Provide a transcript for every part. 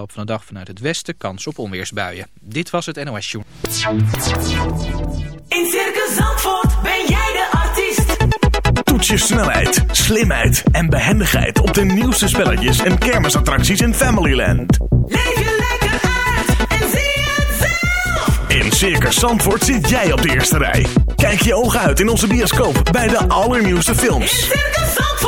loop van de dag vanuit het westen kans op onweersbuien. Dit was het NOS Journal. In Circus Zandvoort ben jij de artiest. Toets je snelheid, slimheid en behendigheid op de nieuwste spelletjes en kermisattracties in Familyland. Leef je lekker uit en zie het zelf. In Circus Zandvoort zit jij op de eerste rij. Kijk je ogen uit in onze bioscoop bij de allernieuwste In films. Circus Zandvoort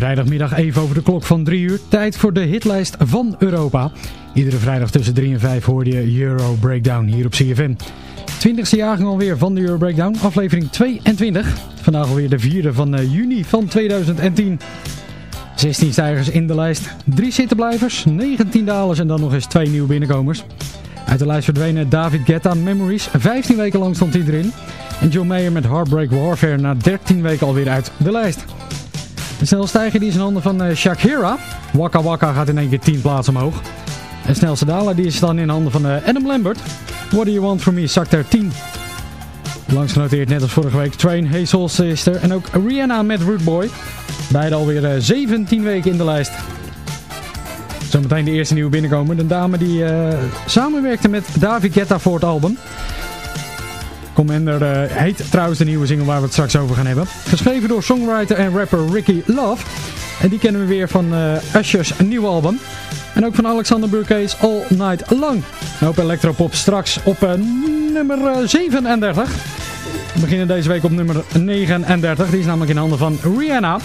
Vrijdagmiddag even over de klok van 3 uur. Tijd voor de hitlijst van Europa. Iedere vrijdag tussen 3 en 5 hoorde je Euro Breakdown hier op CFM. 20ste jaargang alweer van de Euro Breakdown, aflevering 22. Vandaag alweer de vierde van eh, juni van 2010. 16 stijgers in de lijst, 3 zittenblijvers, 19 dalers en dan nog eens 2 nieuwe binnenkomers. Uit de lijst verdwenen David Guetta Memories, 15 weken lang stond hij erin. En John Mayer met Heartbreak Warfare na 13 weken alweer uit de lijst. De snelstijger die is in handen van eh, Shakira. Waka Waka gaat in één keer 10 plaatsen omhoog. En snelste daler die is dan in handen van eh, Adam Lambert. What Do You Want From Me zakt er 10. Langs genoteerd net als vorige week Train, Hey Sister en ook Rihanna met Root Boy. Beide alweer eh, 17 weken in de lijst. Zometeen de eerste nieuwe binnenkomer. De dame die eh, samenwerkte met David Guetta voor het album. Commander eh, heet trouwens de nieuwe single waar we het straks over gaan hebben. Geschreven door songwriter en rapper Ricky Love. En die kennen we weer van eh Usher's nieuwe album. En ook van Alexander Burke's All Night Long. Een hoop electropop straks op eh, nummer eh, 37. We beginnen deze week op nummer 39. Die is namelijk in handen van Rihanna.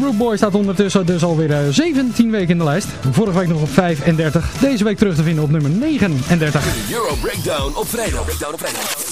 Root Boy staat ondertussen dus alweer eh, 17 weken in de lijst. Vorige week nog op 35. Deze week terug te vinden op nummer 39. De Euro Breakdown op vrijdag. Breakdown op vrijdag.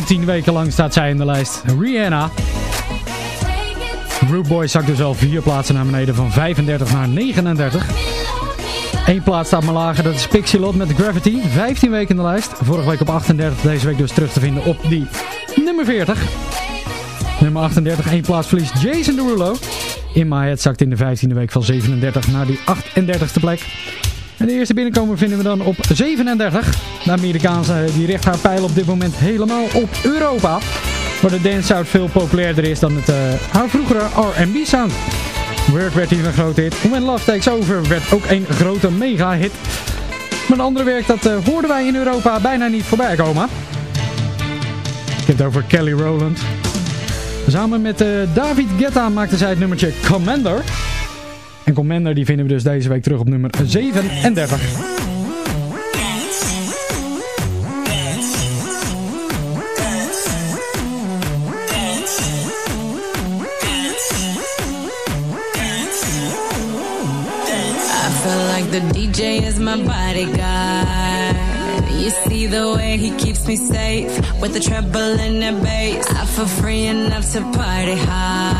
17 weken lang staat zij in de lijst. Rihanna. Root Boy zakt dus al vier plaatsen naar beneden van 35 naar 39. Eén plaats staat maar lager, dat is Pixie Lot met Gravity. 15 weken in de lijst. Vorige week op 38, deze week dus terug te vinden op die nummer 40. Nummer 38, één plaats verliest Jason Derulo. In My Head zakt in de 15e week van 37 naar die 38e plek. En de eerste binnenkomer vinden we dan op 37. De Amerikaanse die richt haar pijl op dit moment helemaal op Europa. Waar de dance sound veel populairder is dan het, uh, haar vroegere R&B sound. Work werd hier een grote hit. When Love Takes Over werd ook een grote mega hit. Maar een andere werk dat uh, hoorden wij in Europa bijna niet voorbij komen. Ik heb het over Kelly Rowland. Samen met uh, David Guetta maakte zij het nummertje Commander. En Commander die vinden we dus deze week terug op nummer 37. the DJ is my bodyguard. You see the way he keeps me safe with the treble and the bass. I feel free enough to party hard.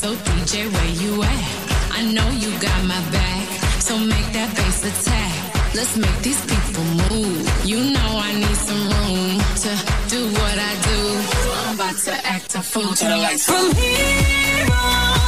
So DJ, where you at? I know you got my back. So make that bass attack. Let's make these people move. You know I need some room to do what I do. I'm about to act a fool to the lights. From here on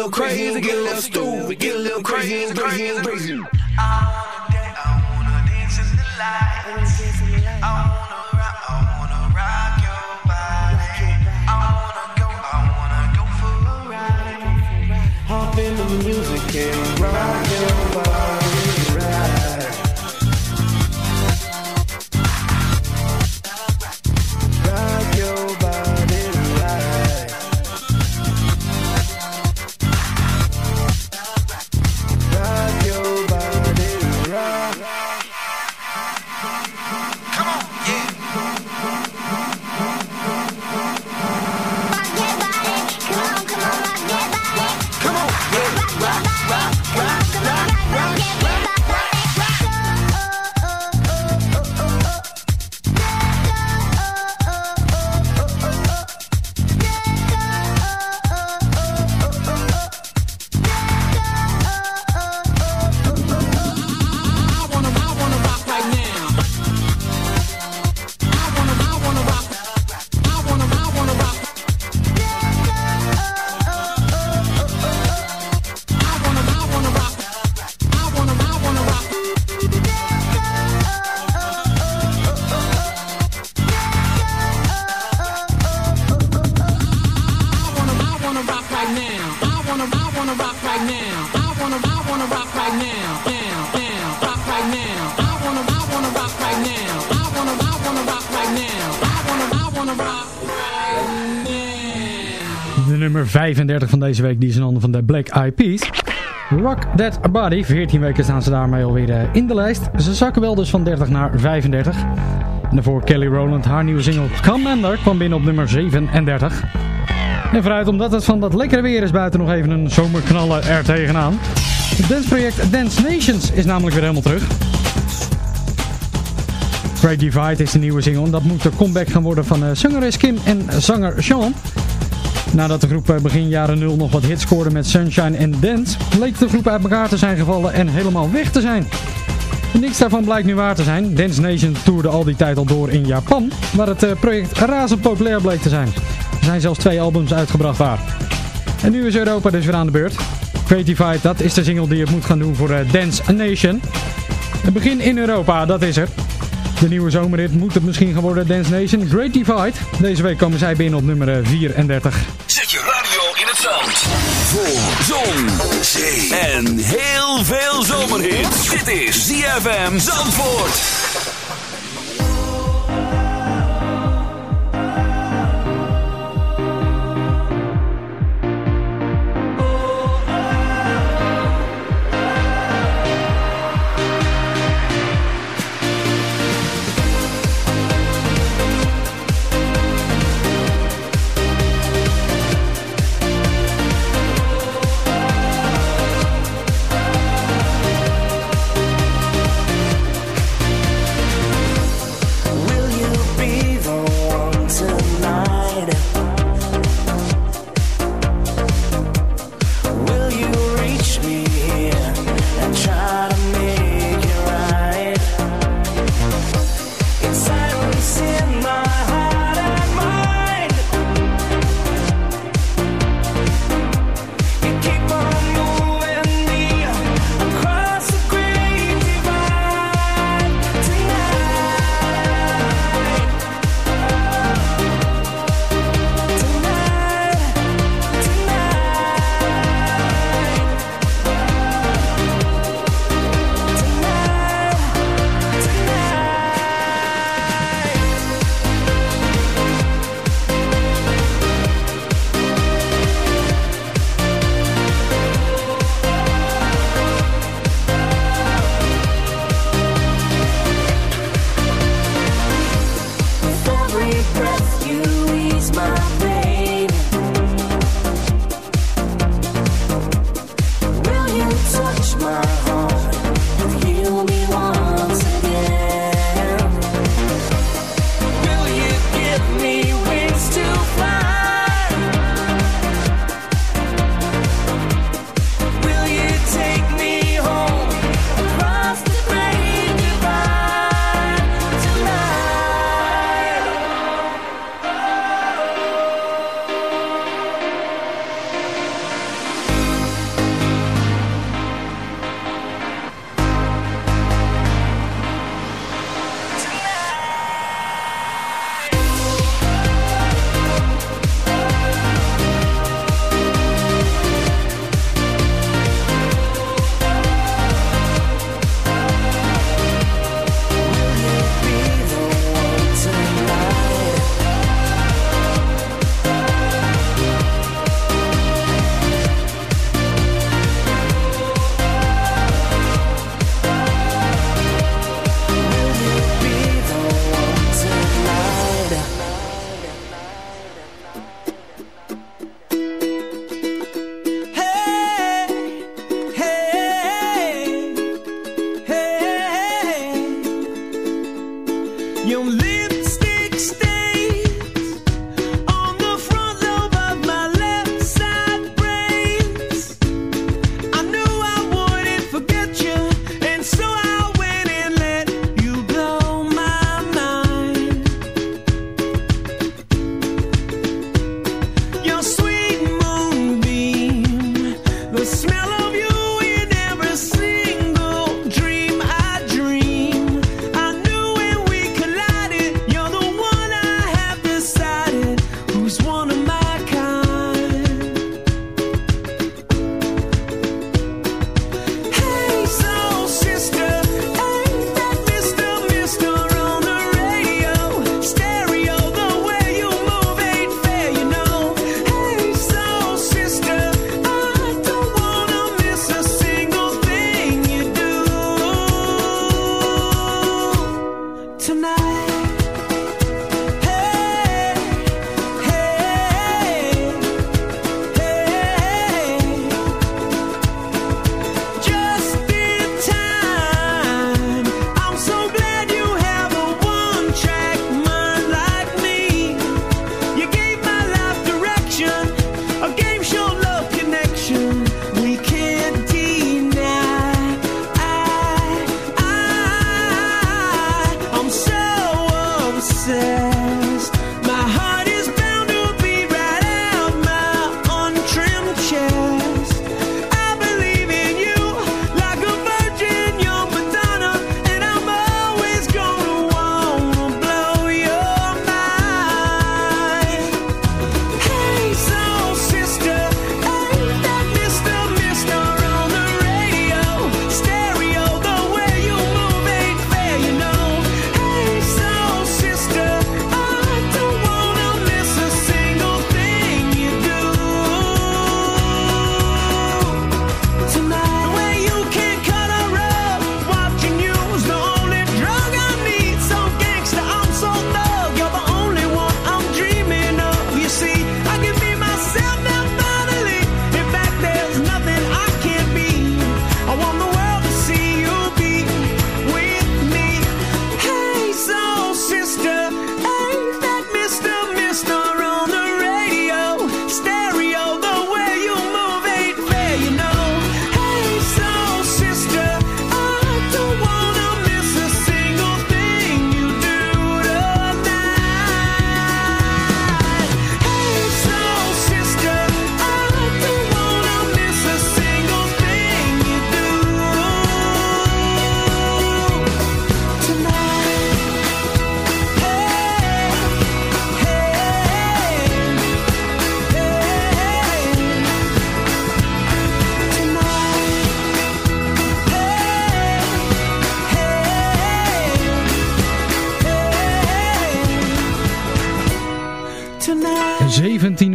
little crazy, get a little stupid, get a little crazy, crazy, crazy. All day I wanna dance in the lights. I wanna in the music and rock nummer 35 van deze week die is in handen van de Black Eyed Peas. Rock That Body. 14 weken staan ze daarmee alweer eh, in de lijst. Ze zakken wel dus van 30 naar 35. En daarvoor Kelly Rowland. Haar nieuwe single Commander kwam binnen op nummer 37. En vooruit omdat het van dat lekkere weer is buiten nog even een zomerknallen er tegenaan. Het danceproject Dance Nations is namelijk weer helemaal terug. Great Divide is de nieuwe single. En dat moet de comeback gaan worden van eh, zangeres Kim en zanger Sean. Nadat de groep eh, begin jaren 0 nog wat hits scoorde met Sunshine en Dance, leek de groep uit elkaar te zijn gevallen en helemaal weg te zijn. Niks daarvan blijkt nu waar te zijn. Dance Nation toerde al die tijd al door in Japan, waar het eh, project razend populair bleek te zijn. Er zijn zelfs twee albums uitgebracht daar. En nu is Europa dus weer aan de beurt. Creatified, dat is de single die het moet gaan doen voor eh, Dance Nation. Het begin in Europa, dat is er. De nieuwe zomerrit moet het misschien gaan worden Dance Nation Great Divide. Deze week komen zij binnen op nummer eh, 34. Zet je radio in het zand. Voor zon, zee en heel veel zomerhit. Dit is ZFM Zandvoort.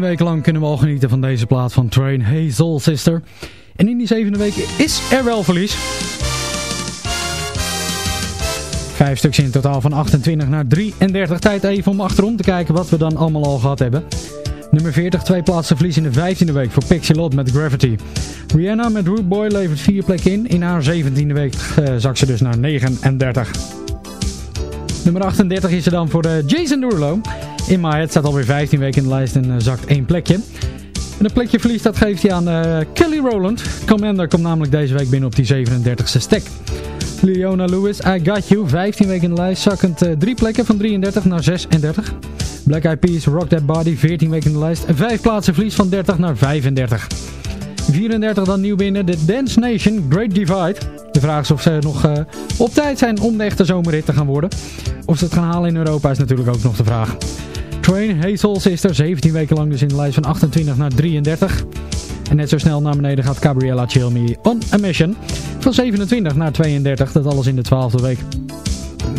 17 weken lang kunnen we al genieten van deze plaat van Train Soul Sister. En in die zevende week is er wel verlies. Vijf stuks in totaal van 28 naar 33. Tijd even om achterom te kijken wat we dan allemaal al gehad hebben. Nummer 40, twee plaatsen verlies in de 15e week voor Pixie Lot met Gravity. Rihanna met Root Boy levert vier plekken in. In haar 17e week zakt ze dus naar 39. Nummer 38 is er dan voor eh, Jason Derulo. In My Head staat alweer 15 weken in de lijst en eh, zakt één plekje. En een plekje verlies dat geeft hij aan eh, Kelly Rowland. Commander komt namelijk deze week binnen op die 37e stek. Leona Lewis, I Got You, 15 weken in de lijst, zakkend eh, drie plekken van 33 naar 36. Black Eyed Peas, Rock That Body, 14 weken in de lijst, vijf plaatsen verlies van 30 naar 35. 34 dan nieuw binnen, de Dance Nation, Great Divide. De vraag is of ze nog op tijd zijn om de echte zomerrit te gaan worden. Of ze het gaan halen in Europa is natuurlijk ook nog de vraag. Train Hazel Sister, 17 weken lang dus in de lijst van 28 naar 33. En net zo snel naar beneden gaat Gabriella Chill Me on a Mission. Van 27 naar 32, dat alles in de 12e week.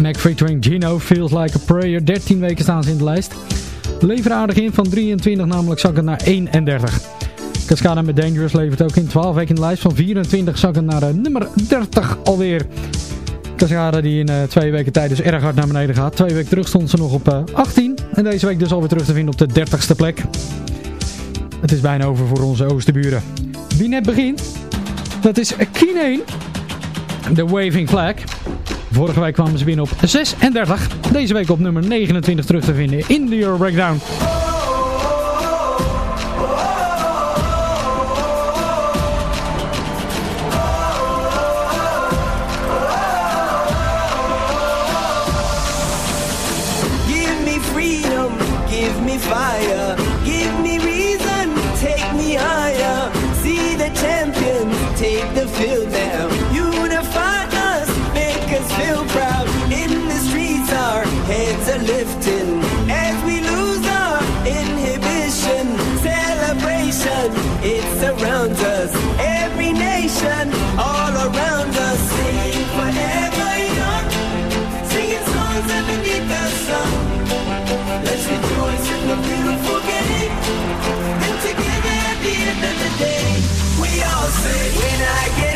Mac featuring Gino, Feels Like a Prayer, 13 weken staan ze in de lijst. Lever aardig in van 23 namelijk zakken naar 31. Cascada met Dangerous levert ook in 12 weken in de lijst van 24 zakken naar eh, nummer 30 alweer. Cascada die in eh, twee weken tijd dus erg hard naar beneden gaat. Twee weken terug stond ze nog op eh, 18 en deze week dus alweer terug te vinden op de 30ste plek. Het is bijna over voor onze oosterburen. Wie net begint, dat is Kineen. De Waving Flag. Vorige week kwamen ze binnen op 36. Deze week op nummer 29 terug te vinden in de Euro Breakdown. End of the day, we all say, when I get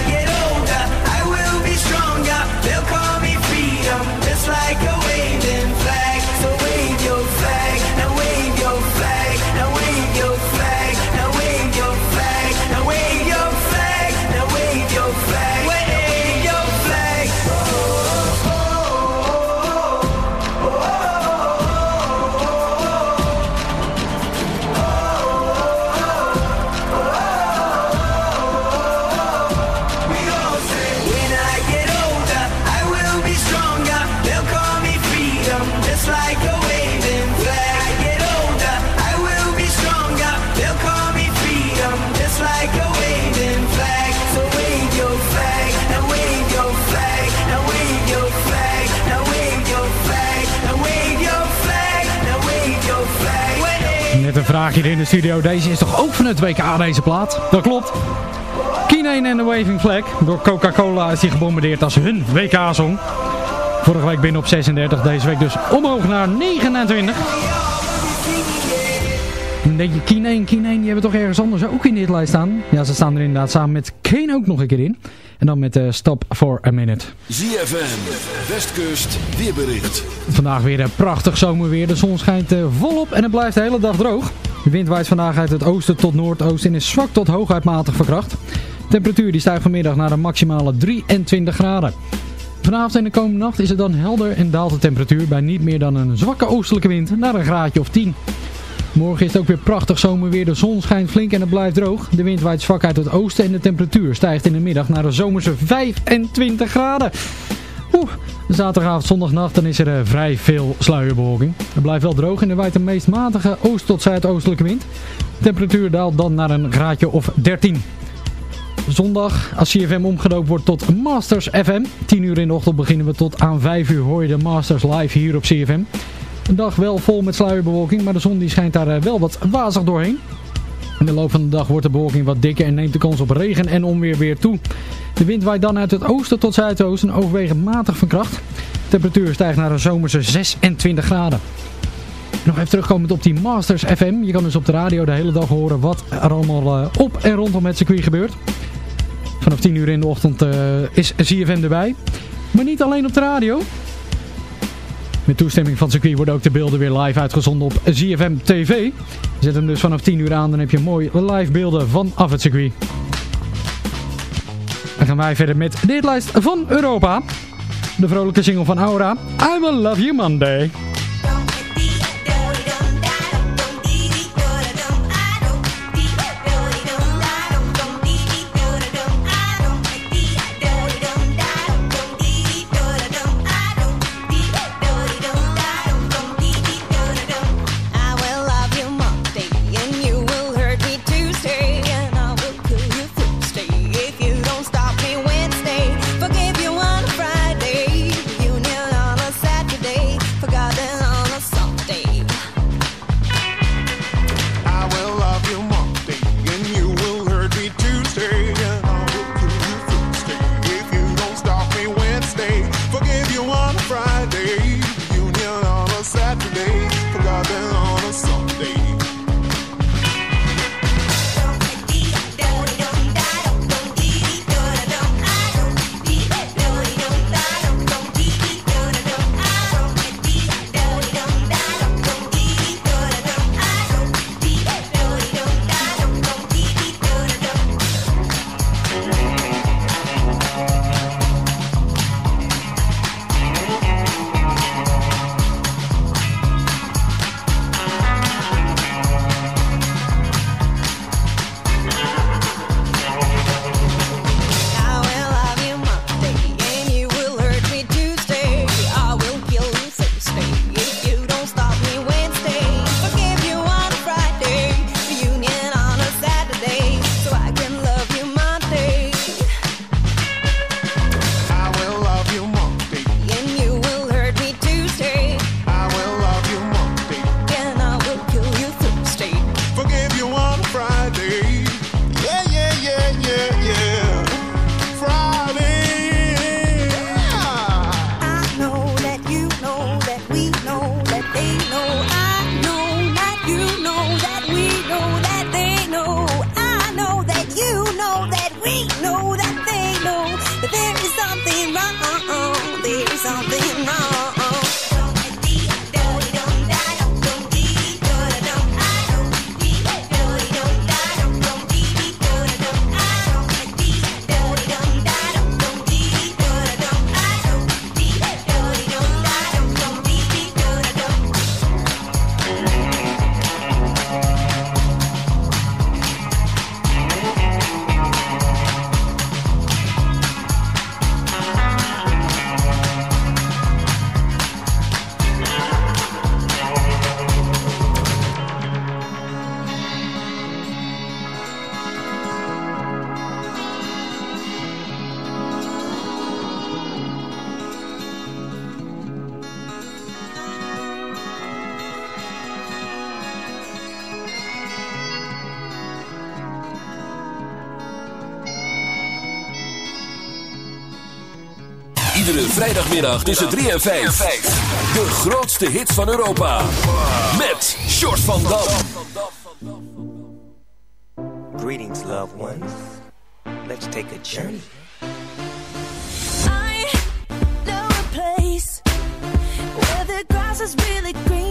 Een vraagje in de studio. Deze is toch ook van het WK deze plaat? Dat klopt. Kineen en de Waving Flag. Door Coca-Cola is die gebombardeerd als hun WK-song. Vorige week binnen op 36. Deze week dus omhoog naar 29. Dan denk je Keen 1, Keen 1, die hebben toch ergens anders ook in de hitlijst staan? Ja, ze staan er inderdaad samen met Kane ook nog een keer in. En dan met eh, Stop for a Minute. ZFM, Westkust, weerbericht. Vandaag weer een prachtig zomerweer. De zon schijnt eh, volop en het blijft de hele dag droog. De wind waait vandaag uit het oosten tot noordoosten en is zwak tot hooguit matig verkracht. De temperatuur die stijgt vanmiddag naar een maximale 23 graden. Vanavond en de komende nacht is het dan helder en daalt de temperatuur bij niet meer dan een zwakke oostelijke wind naar een graadje of 10. Morgen is het ook weer prachtig zomerweer. De zon schijnt flink en het blijft droog. De wind waait zwak uit het oosten en de temperatuur stijgt in de middag naar de zomerse 25 graden. Oeh, zaterdagavond, zondagnacht, dan is er eh, vrij veel sluierbewolking. Het blijft wel droog en er waait de meest matige oost- tot zuidoostelijke wind. De temperatuur daalt dan naar een graadje of 13. Zondag, als CFM omgedoopt wordt tot Masters FM. 10 uur in de ochtend beginnen we tot aan 5 uur hoor je de Masters live hier op CFM. Een dag wel vol met sluierbewolking, maar de zon die schijnt daar eh, wel wat wazig doorheen. In de loop van de dag wordt de bewolking wat dikker en neemt de kans op regen en onweer weer toe. De wind waait dan uit het oosten tot zuidoosten en overwegend matig van kracht. De temperatuur stijgt naar een zomerse 26 graden. Nog even terugkomend op die Masters FM. Je kan dus op de radio de hele dag horen wat er allemaal eh, op en rondom het circuit gebeurt. Vanaf 10 uur in de ochtend eh, is ZFM erbij. Maar niet alleen op de radio. Met toestemming van circuit worden ook de beelden weer live uitgezonden op ZFM TV. Zet hem dus vanaf 10 uur aan, dan heb je mooi live beelden vanaf het circuit. Dan gaan wij verder met de hitlijst van Europa. De vrolijke single van Aura, I Will Love You Monday. Zaterdagmiddag tussen 3 en 5. De grootste hits van Europa. Met Short van Dam. Greetings, loved ones. Let's take a journey. I know a place where the grass is really green.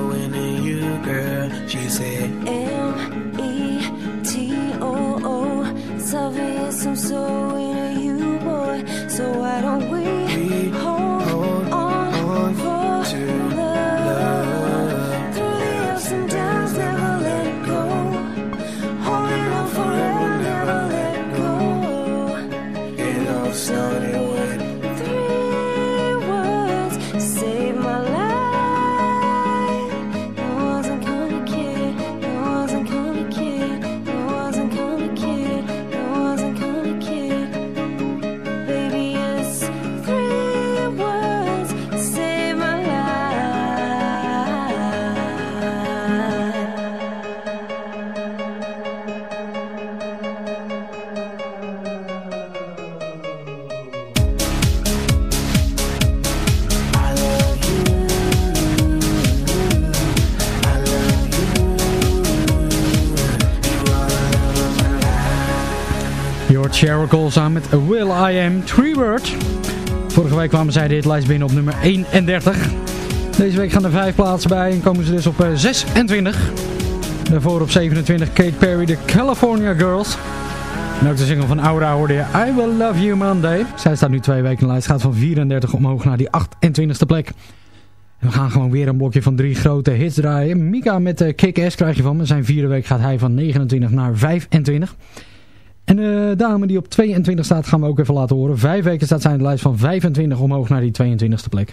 Cole samen met Will I Am ThreeBird. Vorige week kwamen zij dit lijst binnen op nummer 31. Deze week gaan er vijf plaatsen bij en komen ze dus op eh, 26. Daarvoor op 27 Kate Perry, de California Girls. En ook de single van Aura hoorde je I Will Love You Monday. Zij staat nu twee weken in de lijst, gaat van 34 omhoog naar die 28e plek. En we gaan gewoon weer een blokje van drie grote hits draaien. Mika met de Kick-Ass krijg je van me. Zijn vierde week gaat hij van 29 naar 25. En eh, de dame die op 22 staat gaan we ook even laten horen. Vijf weken staat zij in de lijst van 25 omhoog naar die 22e plek.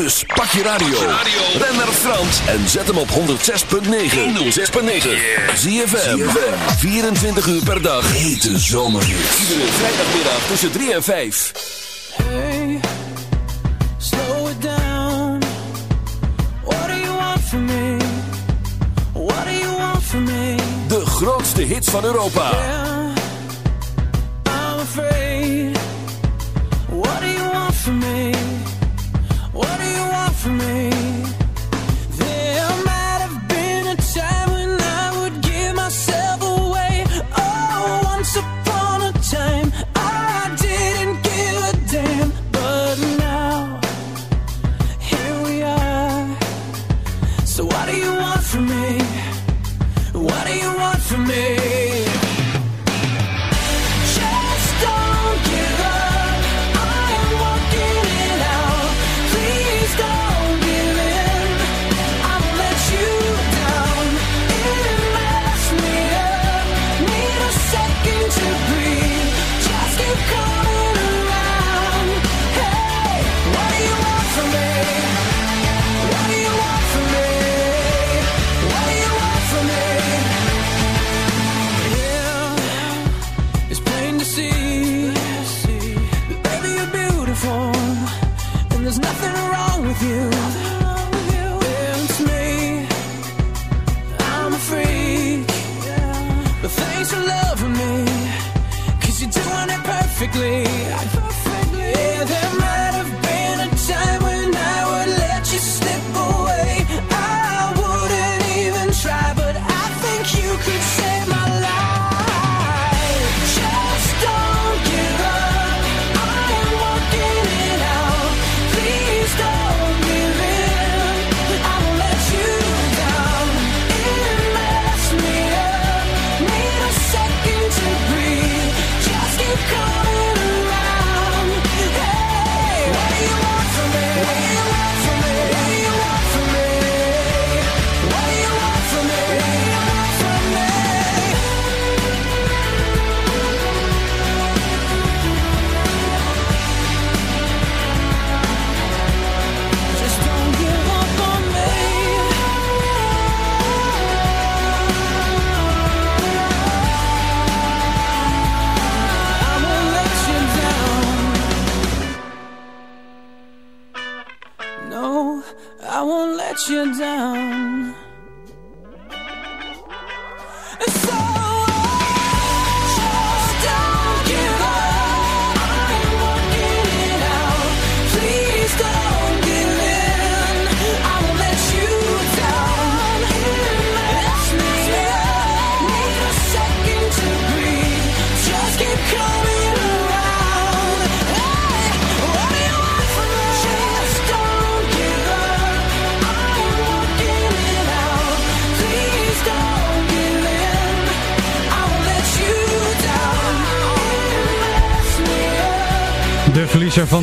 Dus pak je radio. Ben naar Frans en zet hem op 106.9. 106.9. ZFM. 24 uur per dag. Hete zomerhits. Iedere vrijdagmiddag tussen 3 en 5. Hey, slow it down. What do you want from me? What do you want from me? De grootste hits van Europa. Yeah, I'm afraid. What do you want from me? What do you want from me?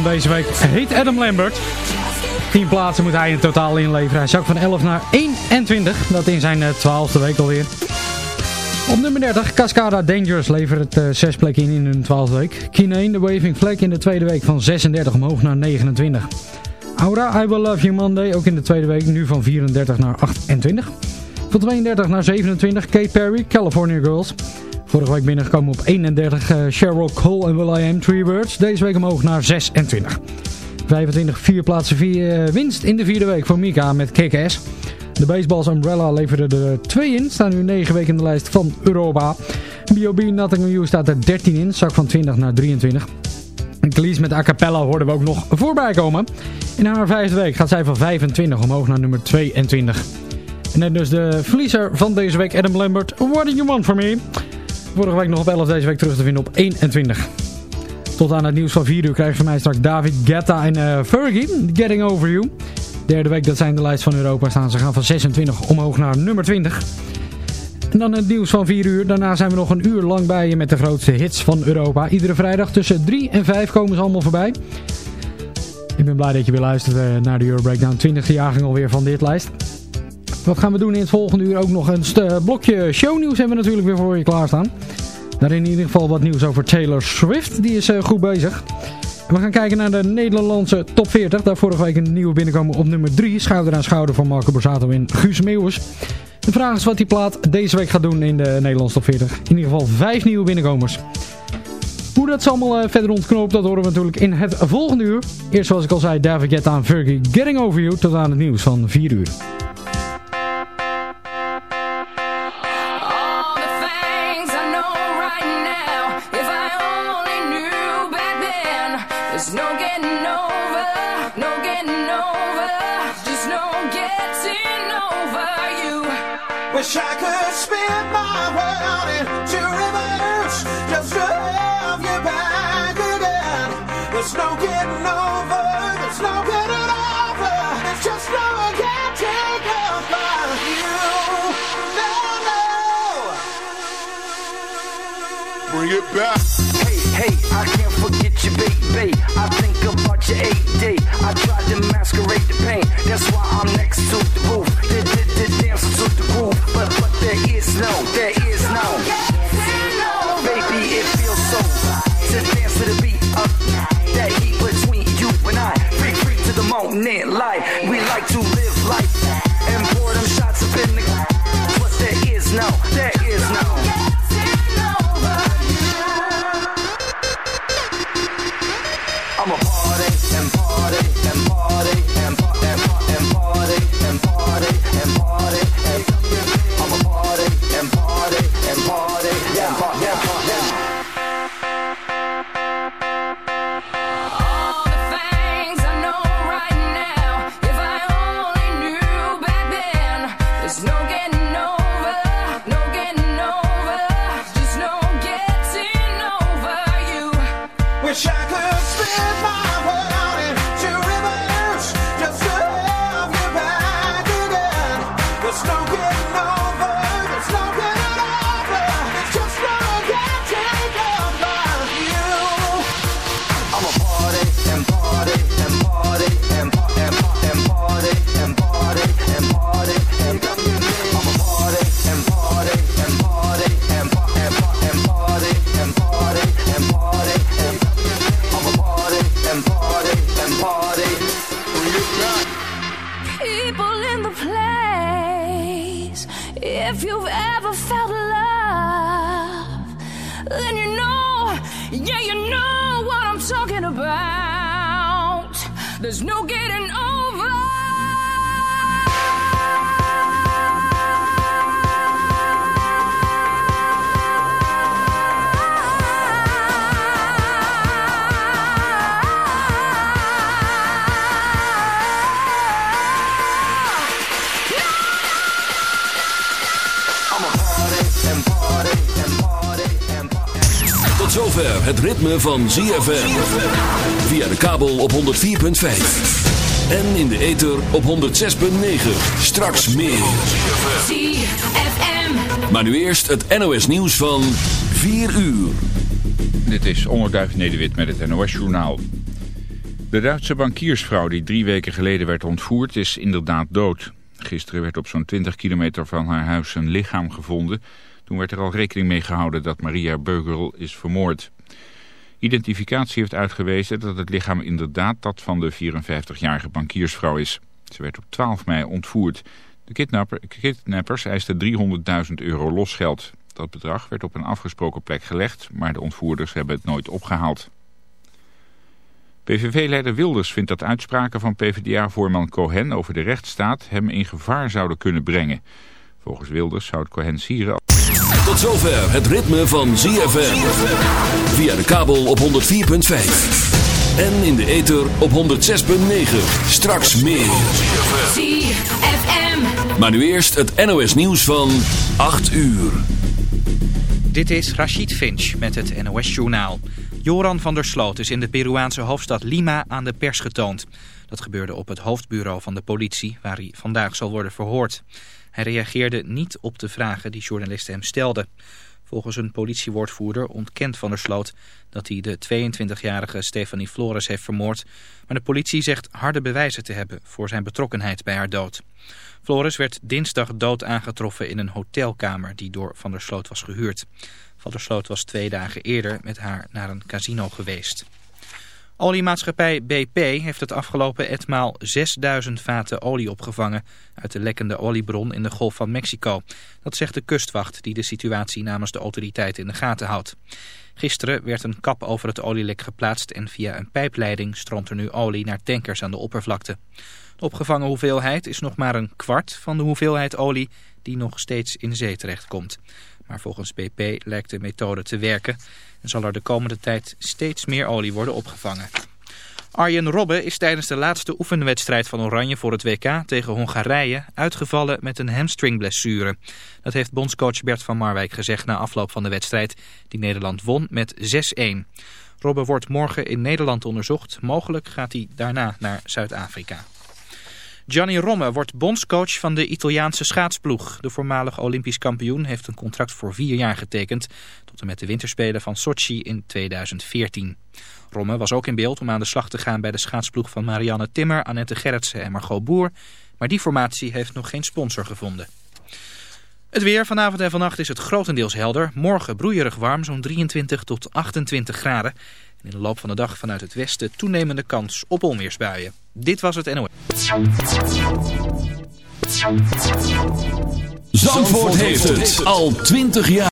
Van deze week heet Adam Lambert. 10 plaatsen moet hij in totaal inleveren. Hij zak van 11 naar 21. Dat in zijn eh, twaalfde week alweer. Op nummer 30, Cascada Dangerous levert het 6 plekken in in hun twaalfde week. Kineen, de Waving Flag in de tweede week van 36 omhoog naar 29. Aura, I Will Love You Monday, ook in de tweede week, nu van 34 naar 28. Van 32 naar 27, Kate Perry, California Girls. Vorige week binnengekomen op 31, eh, Sheryl Cole en Will I Am, Three Words. Deze week omhoog naar 26. 25, vier plaatsen vier, eh, winst in de vierde week voor Mika met Kick-Ass. De Baseballs Umbrella leverde er 2 in, staan nu 9 weken in de lijst van Europa. B.O.B. Nothing on staat er 13 in, zak van 20 naar 23. En Cleese met A Cappella hoorden we ook nog voorbij komen. In haar vijfde week gaat zij van 25 omhoog naar nummer 22. En dan dus de verliezer van deze week, Adam Lambert. What do you want from me? Vorige week nog op 11, deze week terug te vinden op 21. Tot aan het nieuws van 4 uur krijg je van mij straks David Guetta en eh, Fergie, Getting Over You. Derde week dat zij in de lijst van Europa staan. Ze gaan van 26 omhoog naar nummer 20. En dan het nieuws van 4 uur. Daarna zijn we nog een uur lang bij je met de grootste hits van Europa. Iedere vrijdag tussen 3 en 5 komen ze allemaal voorbij. Ik ben blij dat je weer luistert eh, naar de Euro Breakdown 20e jaargang alweer van dit lijst. Wat gaan we doen in het volgende uur? Ook nog een st- blokje shownieuws hebben we natuurlijk weer voor je klaarstaan. Daarin in ieder geval wat nieuws over Taylor Swift. Die is eh, goed bezig. We gaan kijken naar de Nederlandse top 40. Daar vorige week een nieuwe binnenkomen op nummer 3. Schouder aan schouder van Marco Borsato en Guus Meeuwers. De vraag is wat die plaat deze week gaat doen in de Nederlandse top 40. In ieder geval vijf nieuwe binnenkomers. Hoe dat ze allemaal eh, verder ontknoopt, dat horen we natuurlijk in het volgende uur. Eerst zoals ik al zei, David Guetta en Fergie Getting Over You tot aan het nieuws van 4 uur. Wish I could spin my world into reverse just to have you back again. There's no getting over, there's no getting over, there's just no getting over you. No, no. Bring it back. Hey, hey, I can't forget you, baby. I think about your AD. I tried to masquerade the pain. That's why I'm next to But, but there is no, there is no. Baby, it feels so to dance to the beat of that heat between you and I. Free, free to the moment, light. We like to live then you know, yeah, you know what I'm talking about. There's no getting over. Zover het ritme van ZFM. Via de kabel op 104.5. En in de ether op 106.9. Straks meer. ZFM. Maar nu eerst het NOS nieuws van 4 uur. Dit is Onderduif Nederwit met het NOS-journaal. De Duitse bankiersvrouw die drie weken geleden werd ontvoerd is inderdaad dood. Gisteren werd op zo'n 20 kilometer van haar huis een lichaam gevonden. Toen werd er al rekening mee gehouden dat Maria Beugel is vermoord. Identificatie heeft uitgewezen dat het lichaam inderdaad dat van de 54-jarige bankiersvrouw is. Ze werd op 12 mei ontvoerd. De kidnapper, kidnappers eisten 300.000 euro losgeld. Dat bedrag werd op een afgesproken plek gelegd, maar de ontvoerders hebben het nooit opgehaald. PVV-leider Wilders vindt dat uitspraken van PvdA-voorman Cohen over de rechtsstaat hem in gevaar zouden kunnen brengen. Volgens Wilders zou het Cohen sieren... Tot zover het ritme van ZFM. Via de kabel op 104.5. En in de ether op 106.9. Straks meer. ZFM. Maar nu eerst het NOS nieuws van 8 uur. Dit is Rachid Finch met het NOS-journaal. Joran van der Sloot is in de Peruaanse hoofdstad Lima aan de pers getoond. Dat gebeurde op het hoofdbureau van de politie, waar hij vandaag zal worden verhoord. Hij reageerde niet op de vragen die journalisten hem stelden. Volgens een politiewoordvoerder ontkent Van der Sloot dat hij de 22-jarige Stefanie Flores heeft vermoord. Maar de politie zegt harde bewijzen te hebben voor zijn betrokkenheid bij haar dood. Flores werd dinsdag dood aangetroffen in een hotelkamer die door Van der Sloot was gehuurd. Van der Sloot was twee dagen eerder met haar naar een casino geweest. Oliemaatschappij BP heeft het afgelopen etmaal 6000 vaten olie opgevangen uit de lekkende oliebron in de Golf van Mexico. Dat zegt de kustwacht die de situatie namens de autoriteiten in de gaten houdt. Gisteren werd een kap over het olielek geplaatst en via een pijpleiding stroomt er nu olie naar tankers aan de oppervlakte. De opgevangen hoeveelheid is nog maar een kwart van de hoeveelheid olie die nog steeds in zee terechtkomt. Maar volgens BP lijkt de methode te werken en zal er de komende tijd steeds meer olie worden opgevangen. Arjen Robben is tijdens de laatste oefenwedstrijd van Oranje voor het WK tegen Hongarije uitgevallen met een hamstringblessure. Dat heeft bondscoach Bert van Marwijk gezegd na afloop van de wedstrijd die Nederland won met 6-1. Robben wordt morgen in Nederland onderzocht. Mogelijk gaat hij daarna naar Zuid-Afrika. Gianni Romme wordt bondscoach van de Italiaanse schaatsploeg. De voormalig Olympisch kampioen heeft een contract voor vier jaar getekend... tot met de winterspelen van Sochi in 2014. Romme was ook in beeld om aan de slag te gaan bij de schaatsploeg van Marianne Timmer, Annette Gerritsen en Margot Boer. Maar die formatie heeft nog geen sponsor gevonden. Het weer vanavond en vannacht is het grotendeels helder. Morgen broeierig warm, zo'n 23 tot 28 graden. En in de loop van de dag vanuit het westen toenemende kans op onweersbuien. Dit was het NOS. Zandvoort heeft het al 20 jaar.